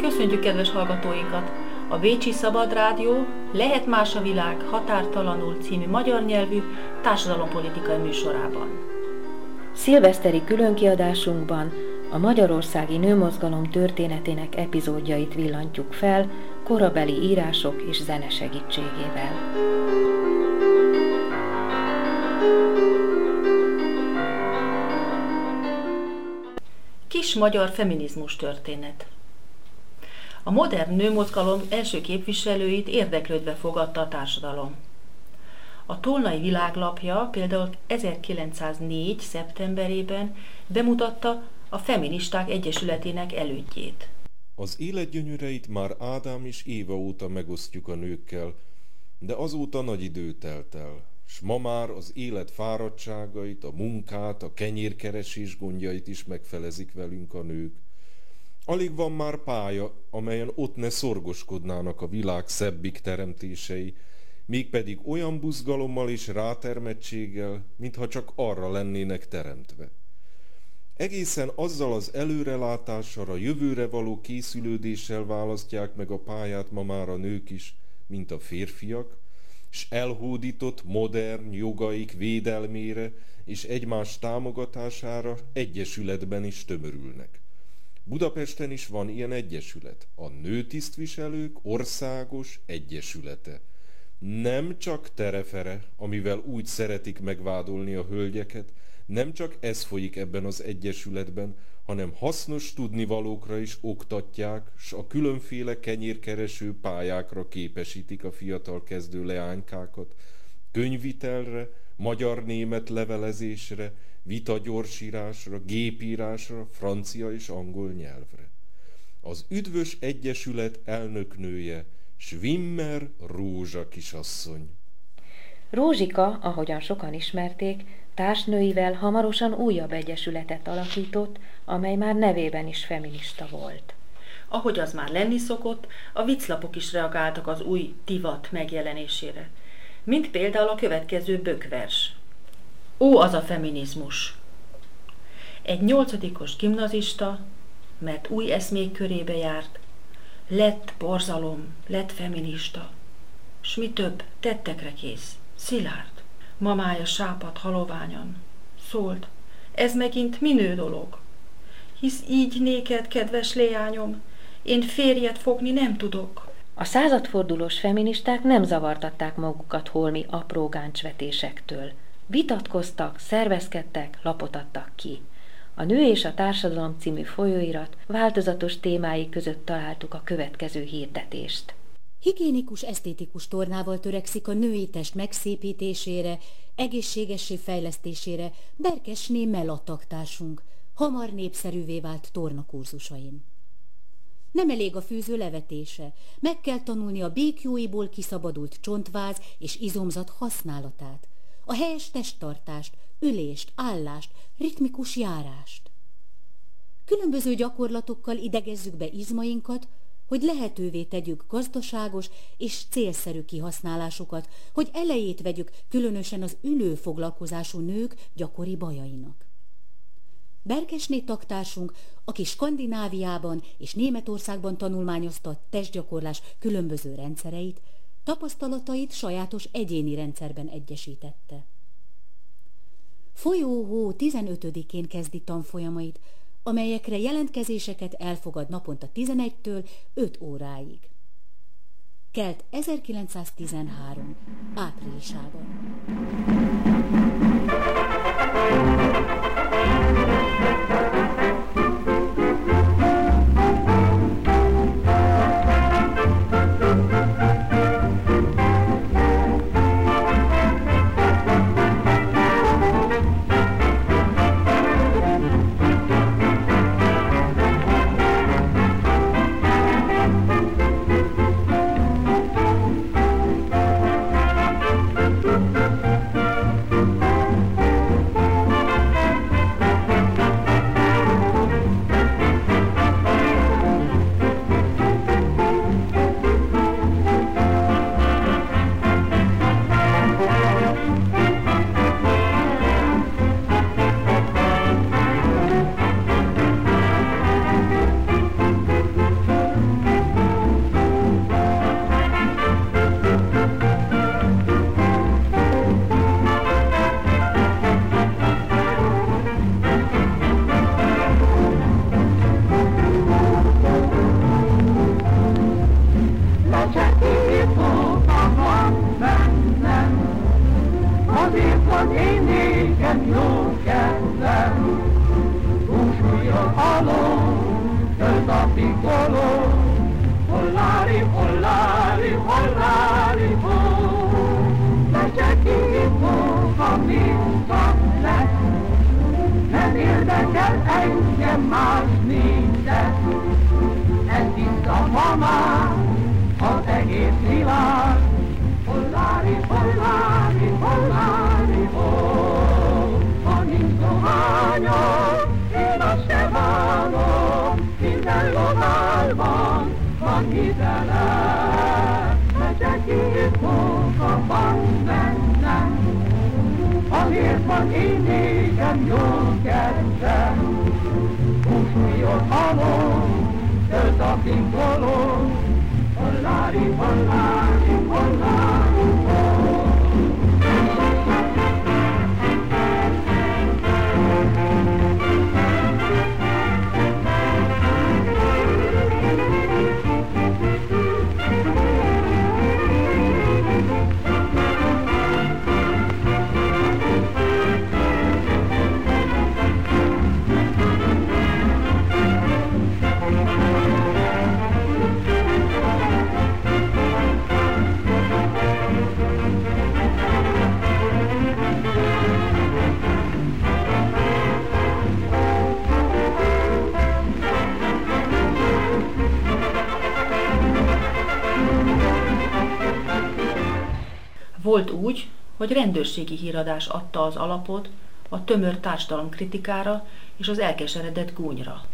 Köszöntjük kedves hallgatóinkat! A Bécsi Szabad Rádió Lehet más a világ határtalanul című magyar nyelvű társadalompolitikai műsorában. Szilveszteri különkiadásunkban a magyarországi nőmozgalom történetének epizódjait villantjuk fel korabeli írások és zene segítségével. Kis magyar feminizmus történet a modern nőmozgalom első képviselőit érdeklődve fogadta a társadalom. A Tolnai Világlapja például 1904. szeptemberében bemutatta a Feministák Egyesületének elődjét. Az élet gyönyöreit már Ádám és Éva óta megosztjuk a nőkkel, de azóta nagy idő telt el, s ma már az élet fáradtságait, a munkát, a kenyérkeresés gondjait is megfelezik velünk a nők. Alig van már pálya, amelyen ott ne szorgoskodnának a világ szebbik teremtései, mégpedig olyan buzgalommal és rátermettséggel, mintha csak arra lennének teremtve. Egészen azzal az előrelátással, a jövőre való készülődéssel választják meg a pályát ma már a nők is, mint a férfiak, s elhódított modern jogaik védelmére és egymás támogatására egyesületben is tömörülnek. Budapesten is van ilyen egyesület, a Nőtisztviselők Országos Egyesülete. Nem csak terefere, amivel úgy szeretik megvádolni a hölgyeket, nem csak ez folyik ebben az egyesületben, hanem hasznos tudnivalókra is oktatják, s a különféle kenyérkereső pályákra képesítik a fiatal kezdő leánykákat, könyvitelre, magyar-német levelezésre, vitagyorsírásra, gépírásra, francia és angol nyelvre. Az Üdvös Egyesület elnöknője Schwimmer Rózsa kisasszony. Rózsika, ahogyan sokan ismerték, társnőivel hamarosan újabb egyesületet alakított, amely már nevében is feminista volt. Ahogy az már lenni szokott, a viclapok is reagáltak az új divat megjelenésére. Mint például a következő bökvers. Ó, az a feminizmus! Egy nyolcadikos gimnazista, mert új eszmék körébe járt, lett borzalom, lett feminista, s mi több, tettekre kész, szilárd. Mamája sápat haloványan, szólt, ez megint minő dolog. Hisz így néked, kedves leányom, én férjet fogni nem tudok. A századfordulós feministák nem zavartatták magukat holmi apró gáncsvetésektől – Vitatkoztak, szervezkedtek, lapot adtak ki. A Nő és a Társadalom című folyóirat változatos témái között találtuk a következő hirdetést. Higiénikus, esztétikus tornával törekszik a női test megszépítésére, egészségessé fejlesztésére Berkesné melataktársunk, hamar népszerűvé vált tornakurzusain. Nem elég a fűző levetése, meg kell tanulni a békjóiból kiszabadult csontváz és izomzat használatát – a helyes testtartást, ülést, állást, ritmikus járást. Különböző gyakorlatokkal idegezzük be izmainkat, hogy lehetővé tegyük gazdaságos és célszerű kihasználásukat, hogy elejét vegyük különösen az ülő foglalkozású nők gyakori bajainak. Berkesné taktársunk, aki Skandináviában és Németországban tanulmányozta a testgyakorlás különböző rendszereit, tapasztalatait sajátos egyéni rendszerben egyesítette. Folyóhó 15-én kezdi tanfolyamait, amelyekre jelentkezéseket elfogad naponta 11-től 5 óráig. Kelt 1913. áprilisában. más minden, ez itt a mamá, az egész világ. Hollári, hollári, hollári, ó, ha nincs dohányom, én azt se bánom, minden loválban van hitele, megyek így mókaban bennem, azért van én nékem jó kedvem keresem. Búsuljon halom, költ a kinkolom, hollári, hollári, hollári, hollári. Hogy rendőrségi híradás adta az alapot a tömör kritikára és az elkeseredett gúnyra.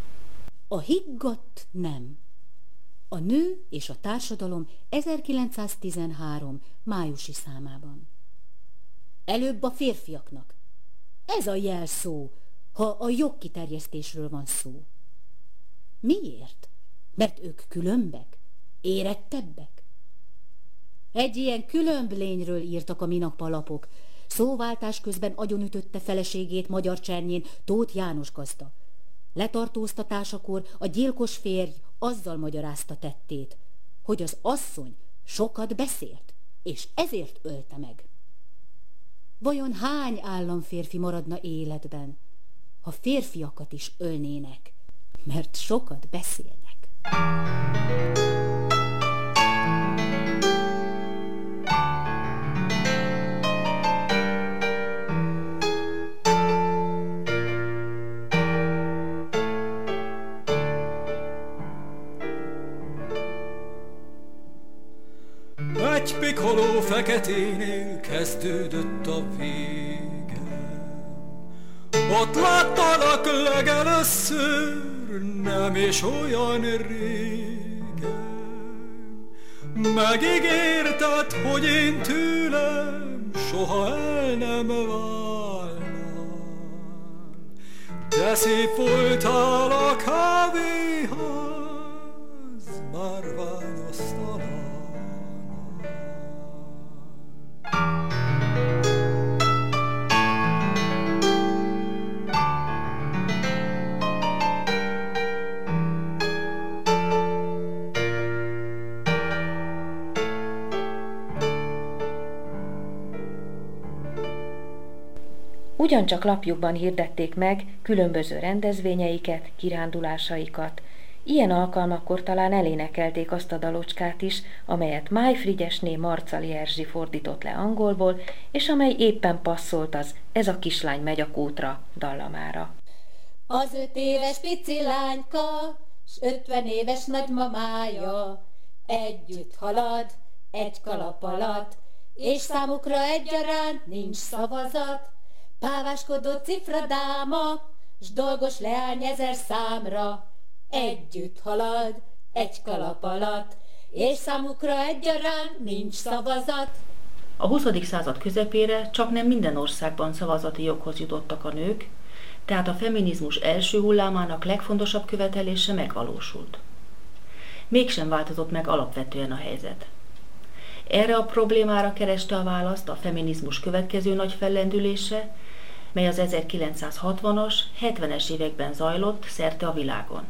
A higgadt nem. A nő és a társadalom 1913. májusi számában. Előbb a férfiaknak. Ez a jelszó, ha a jogkiterjesztésről van szó. Miért? Mert ők különbek, érettebbek. Egy ilyen különb írtak a minap Szóváltás közben agyonütötte feleségét magyar csernyén Tóth János gazda. Letartóztatásakor a gyilkos férj azzal magyarázta tettét, hogy az asszony sokat beszélt, és ezért ölte meg. Vajon hány államférfi maradna életben, ha férfiakat is ölnének, mert sokat beszélnek? Thank you. Feketénél kezdődött a vége. Ott láttalak legelőször, nem is olyan régen. Megígérted, hogy én tőlem soha el nem válnál. De szép voltál a kávéház, Ugyancsak lapjukban hirdették meg különböző rendezvényeiket, kirándulásaikat. Ilyen alkalmakkor talán elénekelték azt a dalocskát is, amelyet Máj Frigyesné Marcali Erzsi fordított le angolból, és amely éppen passzolt az Ez a kislány megy a kútra dallamára. Az öt éves pici lányka, s ötven éves nagymamája, együtt halad, egy kalap alatt, és számukra egyaránt nincs szavazat, Páváskodó cifradáma, s dolgos leány ezer számra, együtt halad, egy kalap alatt, és számukra egyaránt nincs szavazat. A 20. század közepére csak nem minden országban szavazati joghoz jutottak a nők, tehát a feminizmus első hullámának legfontosabb követelése megvalósult. Mégsem változott meg alapvetően a helyzet. Erre a problémára kereste a választ a feminizmus következő nagy fellendülése, mely az 1960-as, 70-es években zajlott szerte a világon.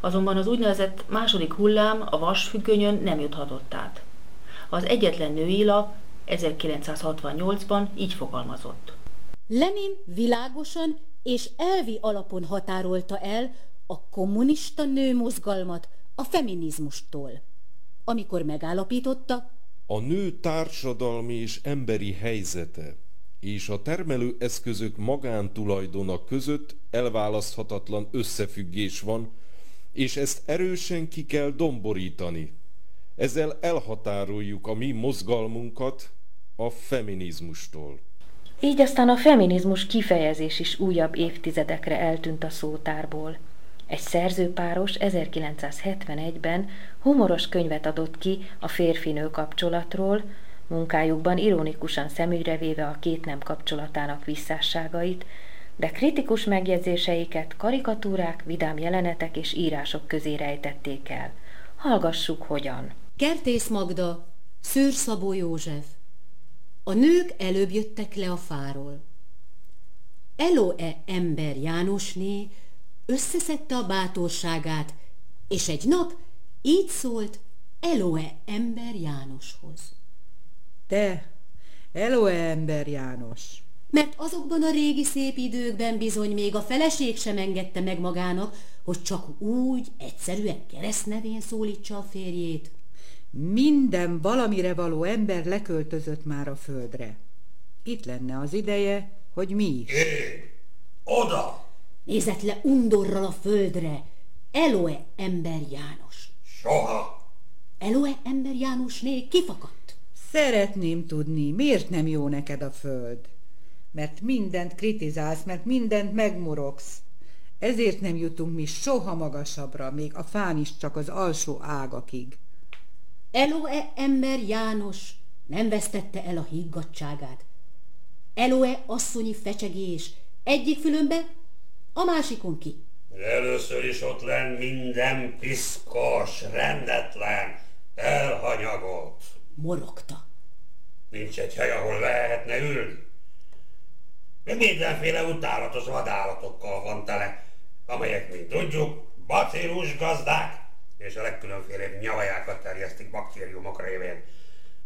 Azonban az úgynevezett második hullám a vasfüggönyön nem juthatott át. Az egyetlen női lap 1968-ban így fogalmazott. Lenin világosan és elvi alapon határolta el a kommunista nőmozgalmat a feminizmustól, amikor megállapította, a nő társadalmi és emberi helyzete és a termelőeszközök magántulajdona között elválaszthatatlan összefüggés van, és ezt erősen ki kell domborítani. Ezzel elhatároljuk a mi mozgalmunkat a feminizmustól. Így aztán a feminizmus kifejezés is újabb évtizedekre eltűnt a szótárból. Egy szerzőpáros 1971-ben humoros könyvet adott ki a férfinő kapcsolatról, munkájukban ironikusan szemügyre véve a két nem kapcsolatának visszásságait, de kritikus megjegyzéseiket karikatúrák, vidám jelenetek és írások közé rejtették el. Hallgassuk hogyan. Kertész Magda, Szabó József. A nők előbb jöttek le a fáról. Eloe ember Jánosné összeszedte a bátorságát, és egy nap így szólt Eloe ember Jánoshoz. Te, Eloe ember János, Mert azokban a régi szép időkben bizony még a feleség sem engedte meg magának, hogy csak úgy, egyszerűen keresztnevén szólítsa a férjét. minden valamire való ember leköltözött már a földre. Itt lenne az ideje, hogy mi is. Én! Oda! Nézett le undorral a földre. Eloe ember János. Soha! Eloe ember Jánosné kifakadt. Szeretném tudni, miért nem jó neked a föld? Mert mindent kritizálsz, mert mindent megmorogsz. Ezért nem jutunk mi soha magasabbra, még a fán is csak az alsó ágakig. Eloe ember János nem vesztette el a higgadtságát. Eloe asszonyi fecsegés egyik fülönbe, a másikon ki. Először is ott lenn minden piszkos, rendetlen, elhanyagolt. Morogta. Nincs egy hely, ahol lehetne ülni. Meg mindenféle utálatos vadállatokkal van tele, amelyek, mint tudjuk, bacillus gazdák, és a legkülönfélebb nyavajákat terjesztik baktériumok révén.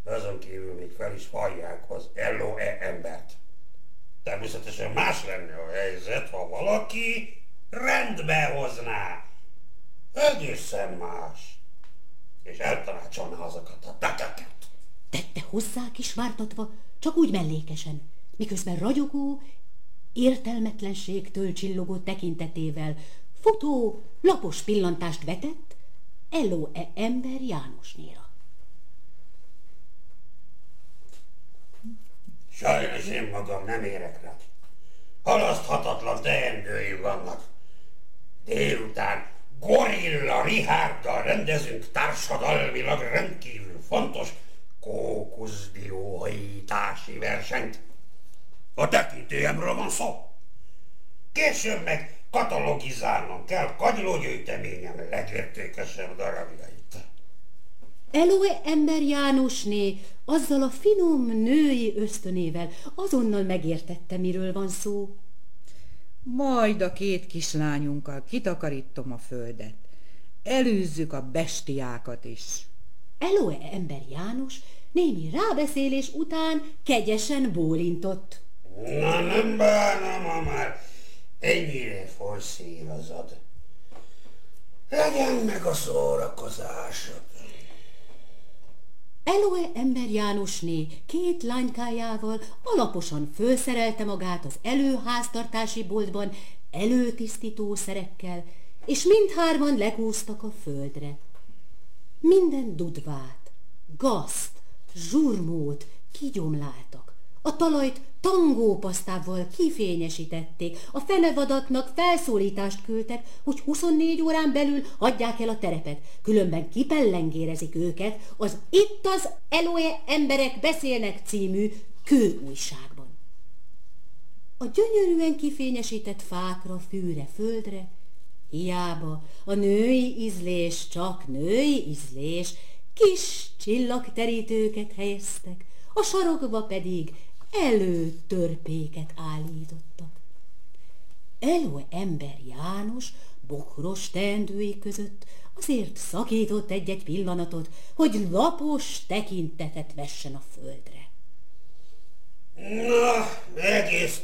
Azon kívül még fel is hallják az LOE embert. Természetesen más lenne a helyzet, ha valaki rendbe hozná. Egészen más. És eltanácsolná azokat a tököket. Tette hozzá kisvártatva, csak úgy mellékesen, miközben ragyogó, értelmetlenségtől csillogó tekintetével futó, lapos pillantást vetett Eloe ember Jánosnéra. Sajnos én magam nem érek rá. Halaszthatatlan teendőim vannak. Délután Gorilla Richárddal rendezünk társadalmilag rendkívül fontos kókuszdióhajítási versenyt. A tekintélyemről van szó. Később meg katalogizálnom kell kagylógyűjteményem legértékesebb darabjait. Eloe ember Jánosné azzal a finom női ösztönével azonnal megértette, miről van szó. Majd a két kislányunkkal kitakarítom a földet. Elűzzük a bestiákat is. Eloe ember János némi rábeszélés után kegyesen bólintott. Na nem bánom, ha már ennyire forszírozod. Legyen meg a szórakozásod. Eloe ember Jánosné két lánykájával alaposan fölszerelte magát az előháztartási boltban előtisztítószerekkel, és mindhárman lekúztak a földre. Minden dudvát, gazt, zsurmót kigyomláltak. A talajt tangópasztával kifényesítették, a fenevadatnak felszólítást küldtek, hogy 24 órán belül adják el a terepet, különben kipellengérezik őket az Itt az Eloe emberek beszélnek című kőújságban. A gyönyörűen kifényesített fákra, fűre, földre, hiába a női ízlés csak női ízlés, kis csillagterítőket helyeztek, a sarokba pedig előtörpéket állítottak. Eloe ember János bokros teendői között azért szakított egy-egy pillanatot, hogy lapos tekintetet vessen a földre. Na, egész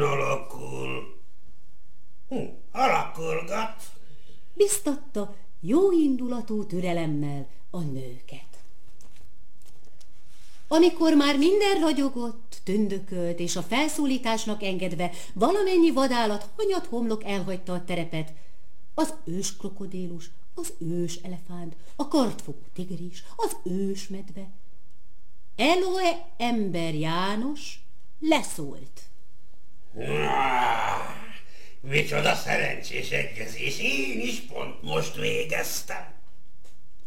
alakul. Hm, alakulgat. Biztatta jó indulatú türelemmel a nőket. Amikor már minden ragyogott, tündökölt, és a felszólításnak engedve valamennyi vadállat hanyat homlok elhagyta a terepet, az ős krokodélus, az ős elefánt, a kartfogó tigris, az ős medve. Eloe ember János leszólt. Micsoda szerencsés egyezés, én is pont most végeztem.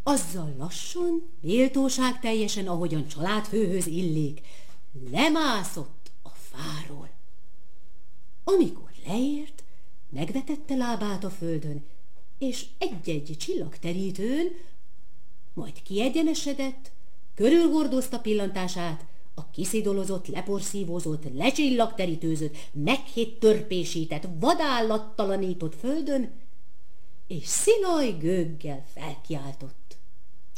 azzal lassan, méltóság teljesen, ahogyan családfőhöz illik, lemászott a fáról. Amikor leért, megvetette lábát a földön, és egy-egy csillagterítőn, majd kiegyenesedett, körülgordozta pillantását, a kiszidolozott, leporszívózott, lecsillagterítőzött, meghitt törpésített, vadállattalanított földön, és szilaj gőggel felkiáltott.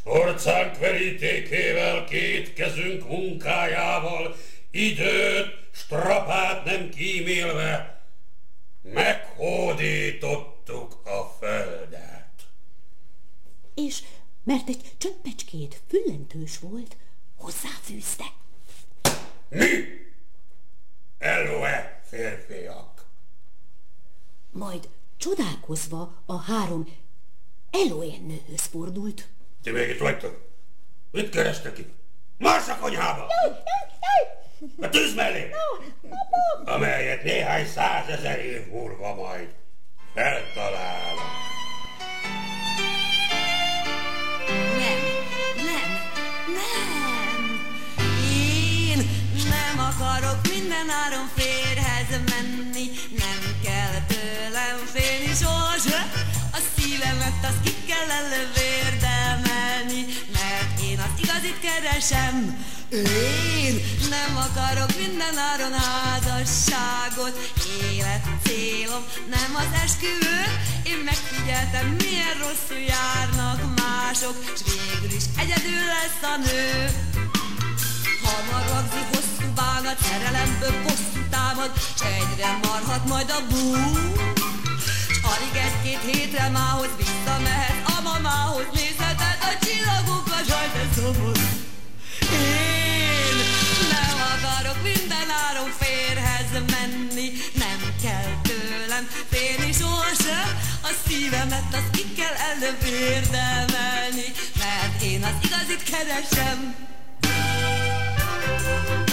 Orcánk verítékével, két kezünk munkájával, időt, strapát nem kímélve, meghódítottuk a földet. És mert egy csöppecskét füllentős volt, hozzáfűzte. Mi? Eloe, férfiak! Majd csodálkozva a három Eloe nőhöz fordult. Ti még itt vagytok? Mit kerestek itt? Marsz a konyhába! A tűz mellé! Amelyet néhány százezer év múlva majd feltalálok. Akarok minden áron férhez menni, nem kell tőlem félni sohasem. A szívemet azt ki kell elővérdemelni, mert én az igazit keresem. Én nem akarok minden áron házasságot, élet célom nem az esküvő. Én megfigyeltem, milyen rosszul járnak mások, s végül is egyedül lesz a nő. Hamar ragzi hosszú bánat, szerelemből bosszú támad, s egyre marhat majd a bú. S alig egy-két hétre mához visszamehet a mamához, nézheted a csillagokat, jaj, de szomorú. Én nem akarok minden áron férhez menni, nem kell tőlem félni sohasem. A szívemet azt ki kell előbb érdemelni, mert én az igazit keresem. Hosszú bánat,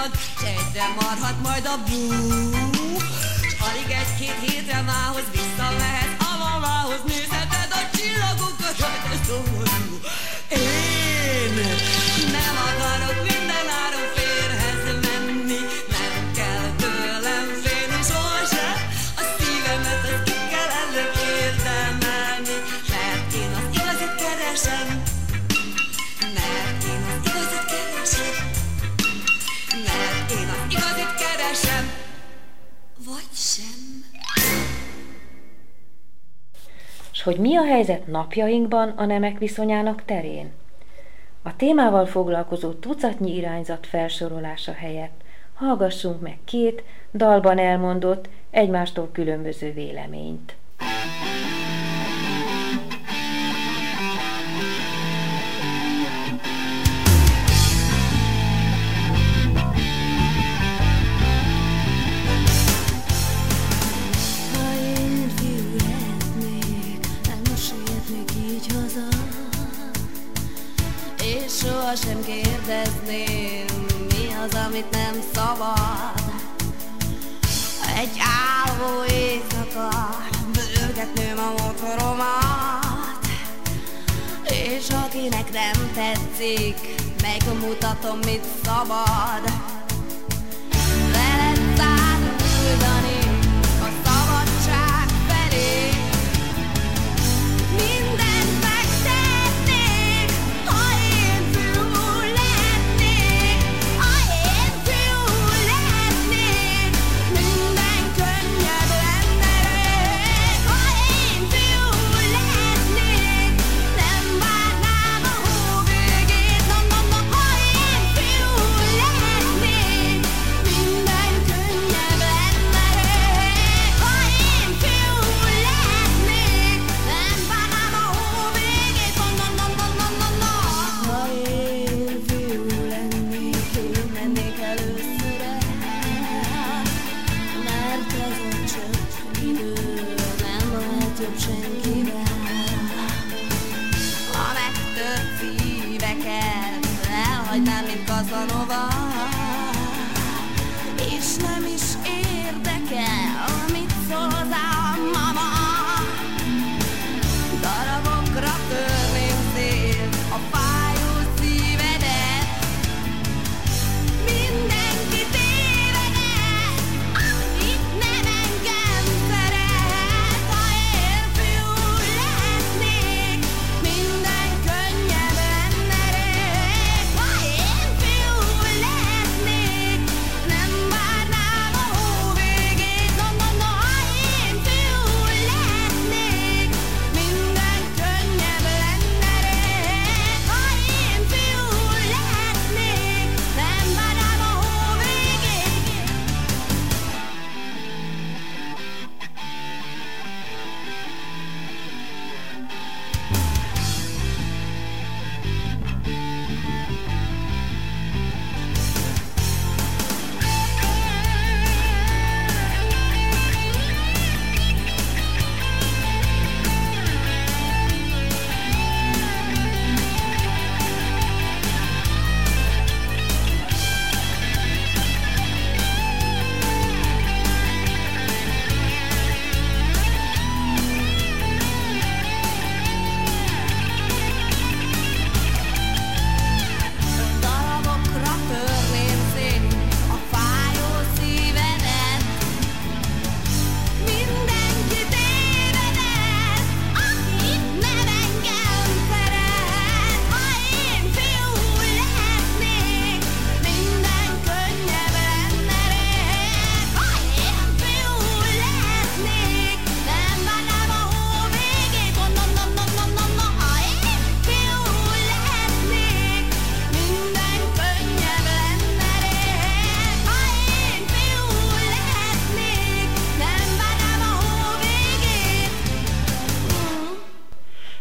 támad, s egyre marhat majd a bú. Alig egy-két hétre mához visszamehet, a mamához nézheted a csillagokat, jaj, de szomorú. Én hogy mi a helyzet napjainkban a nemek viszonyának terén? A témával foglalkozó tucatnyi irányzat felsorolása helyett hallgassunk meg két dalban elmondott, egymástól különböző véleményt. Sohasem kérdezném, mi az, amit nem szabad. Egy álló éjszaka, bőgetném a motoromat, és akinek nem tetszik, megmutatom, mit szabad.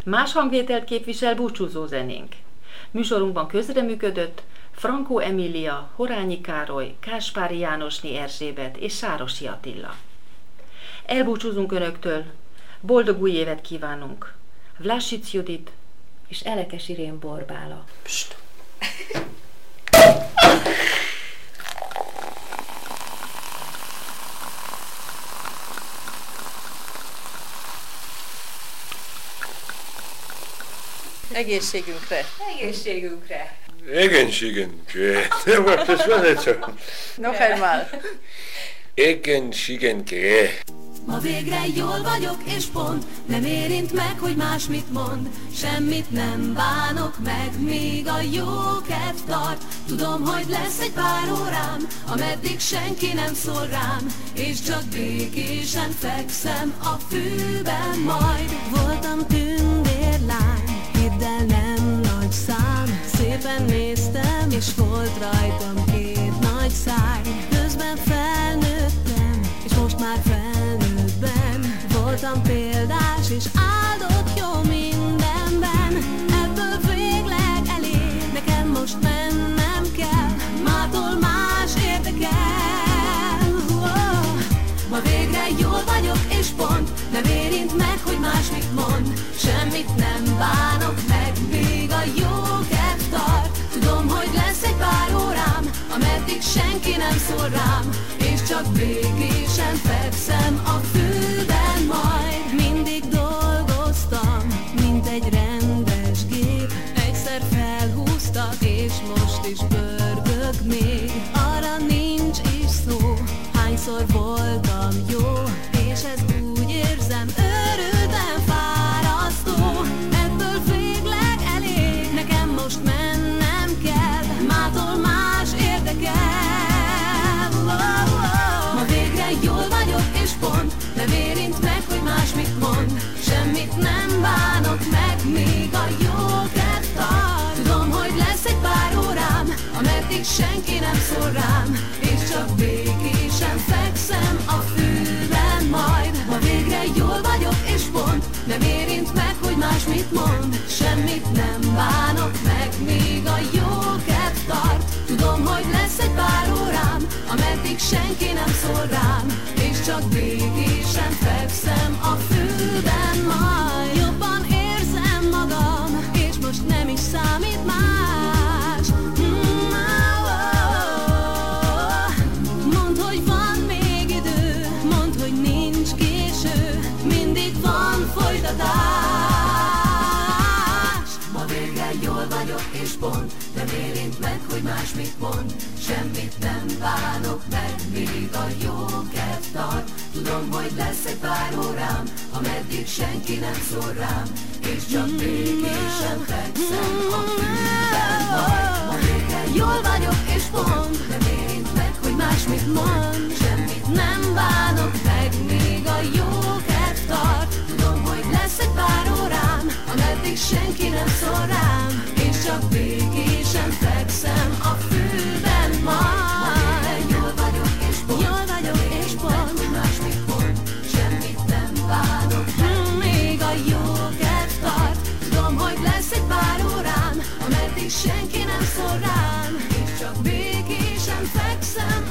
Más hangvételt képvisel búcsúzó zenénk. Műsorunkban közreműködött Frankó Emília, Horányi Károly, Káspári Jánosné Erzsébet és Sárosi Attila. Elbúcsúzunk Önöktől, boldog új évet kívánunk! Vlasic Judit És Elekes Irén Borbála. Pst. Egészségünkre. Egészségünkre! Egészségünkre. Most ezt mondod csak. Noch einmal. Egészségünkre. Ma végre jól vagyok és pont Nem érint meg, hogy más mit mond Semmit nem bánok meg Míg a jó kedv tart Tudom, hogy lesz egy pár órám Ameddig senki nem szól rám És csak békésen fekszem a fűben majd Voltam tündérlány Szépen néztem És volt rajtam két nagy száj Közben felnőttem És most már felnőttben Voltam példás és áldott jó mindenben. Ebből végleg elég Nekem most mennem kell. Mától más érdekel. Wow. Ma végre jól vagyok és pont Nem érint meg, hogy más mit mond Csak békésen fekszem a senki nem szól rám És csak békésen fekszem a fűben majd. Ma végre jól vagyok és pont Nem érint meg, hogy más mit mond Semmit nem bánok meg, még a jó tart. Tudom, hogy lesz egy pár órám Ameddig senki nem szól rám És csak békésen fekszem a fűben gond, nem érint meg, hogy más mit mond. Semmit nem bánok meg, még a jó kedv tart. Tudom, hogy lesz egy pár órám, ameddig senki nem szól rám, és csak békésen fekszem a fűben majd. Ma végre Jól vagyok és pont nem érint meg, hogy más mit mond. Semmit Nem bánok meg, még a jó kedv tart Tudom, hogy lesz egy pár órám, ameddig senki nem szól rám, csak békésen fekszem a fülben majd. Jól vagyok és boldog, jól vagyok és boldog, más mikor semmit nem bánok. Hm, még a jó kedv tart, tudom, hogy lesz egy pár órám, ameddig senki nem szól rám, és csak békésen fekszem